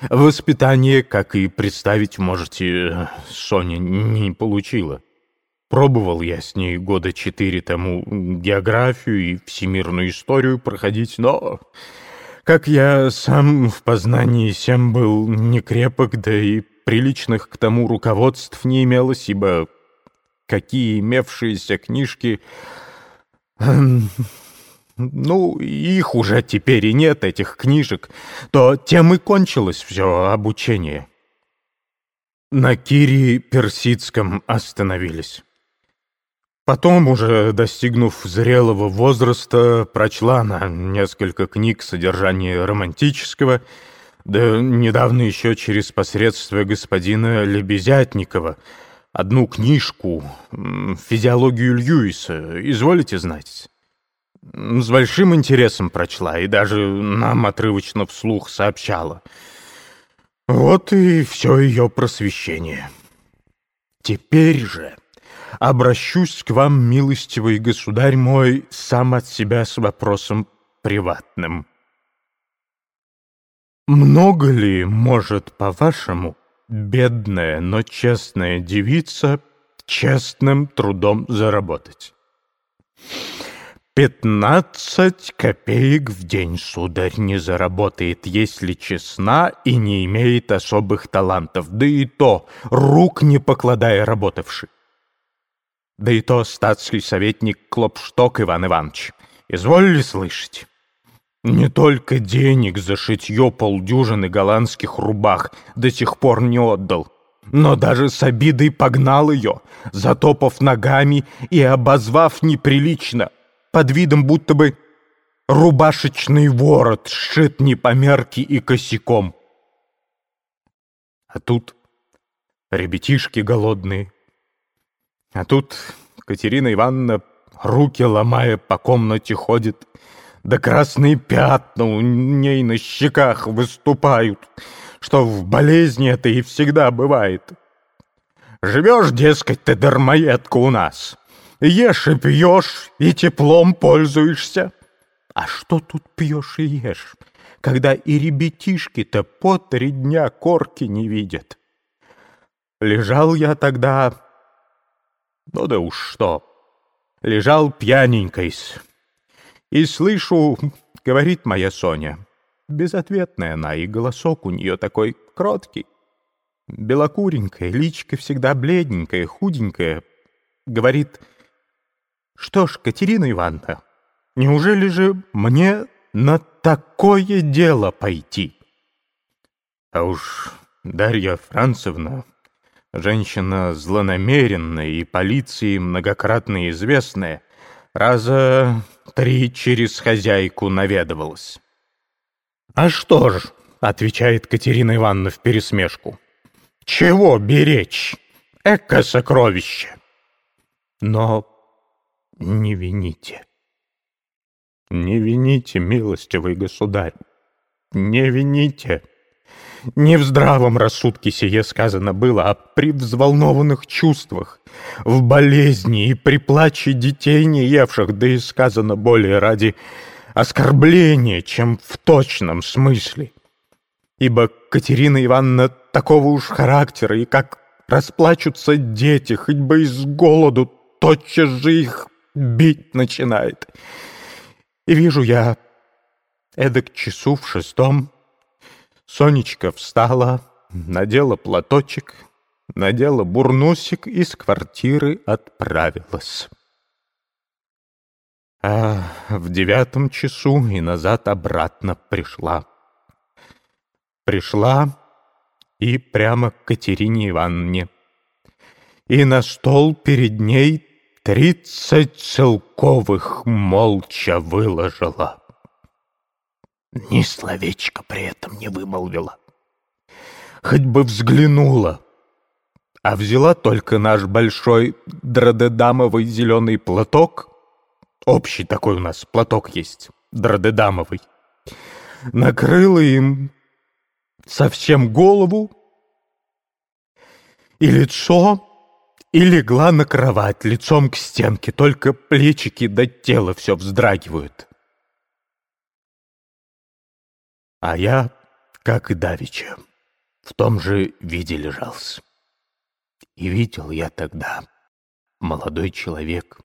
Воспитание, как и представить можете, Соня не получила. Пробовал я с ней года четыре тому географию и всемирную историю проходить, но, как я сам в познании сем был некрепок, да и приличных к тому руководств не имелось, ибо какие имевшиеся книжки... Ну, их уже теперь и нет, этих книжек, то тем и кончилось все обучение. На Кире Персидском остановились. Потом, уже достигнув зрелого возраста, прочла она несколько книг содержания романтического, да недавно еще через посредство господина Лебезятникова одну книжку «Физиологию Льюиса», изволите знать? С большим интересом прочла и даже нам отрывочно вслух сообщала. Вот и все ее просвещение. Теперь же обращусь к вам, милостивый государь мой, сам от себя с вопросом приватным. Много ли может, по-вашему, бедная, но честная девица честным трудом заработать? Пятнадцать копеек в день, сударь, не заработает, если честна и не имеет особых талантов, да и то, рук не покладая работавший. Да и то статский советник Клопшток Иван Иванович. Изволили слышать? Не только денег за шитье полдюжины голландских рубах до сих пор не отдал, но даже с обидой погнал ее, затопав ногами и обозвав неприлично — под видом будто бы рубашечный ворот сшит не по мерке и косяком. А тут ребятишки голодные. А тут Катерина Ивановна, руки ломая, по комнате ходит, да красные пятна у ней на щеках выступают, что в болезни это и всегда бывает. Живешь, дескать, ты дармоедка у нас, Ешь и пьешь, и теплом пользуешься. А что тут пьешь и ешь, когда и ребятишки-то по три дня корки не видят? Лежал я тогда... Ну да уж что. Лежал пьяненькой-с. И слышу, говорит моя Соня. Безответная она, и голосок у нее такой кроткий. Белокуренькая, личка всегда бледненькая, худенькая. Говорит, что ж, Катерина Ивановна, неужели же мне на такое дело пойти? А уж Дарья Францевна, женщина злонамеренная и полиции многократно известная, раза три через хозяйку наведывалась. «А что ж», — отвечает Катерина Ивановна в пересмешку, — «чего беречь? Эко сокровище!» Но не вините. Не вините, милостивый государь, не вините. Не в здравом рассудке сие сказано было, а при взволнованных чувствах, в болезни и при плаче детей не евших, да и сказано более ради оскорбления, чем в точном смысле. Ибо Катерина Ивановна такого уж характера, и как расплачутся дети, хоть бы из голоду, тотчас же их бить начинает. И вижу я, эдак часу в шестом, Сонечка встала, надела платочек, надела бурнусик и с квартиры отправилась. А в девятом часу и назад обратно пришла. Пришла и прямо к Катерине Ивановне. И на стол перед ней Тридцать целковых молча выложила. Ни словечко при этом не вымолвила. Хоть бы взглянула. А взяла только наш большой дродедамовый зеленый платок. Общий такой у нас платок есть, дродедамовый. Накрыла им совсем голову и лицо и легла на кровать лицом к стенке, только плечики до тела все вздрагивают. А я как и давеча, в том же виде лежался. И видел я тогда, молодой человек,